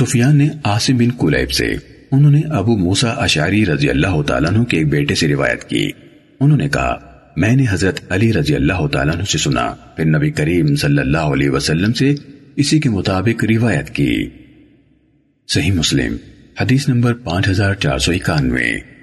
سفیان نے عاصم بن کلیب سے، انہوں نے ابو موسیٰ اشعری رضی اللہ تعالیٰ عنہ کے ایک بیٹے سے روایت کی۔ انہوں نے کہا، میں نے حضرت علی رضی اللہ تعالیٰ عنہ سے سنا، پھر نبی کریم صلی اللہ علیہ وسلم سے اسی کے مطابق روایت کی۔ صحیح مسلم، حدیث نمبر پانچ ہزار چار سو اکانوے۔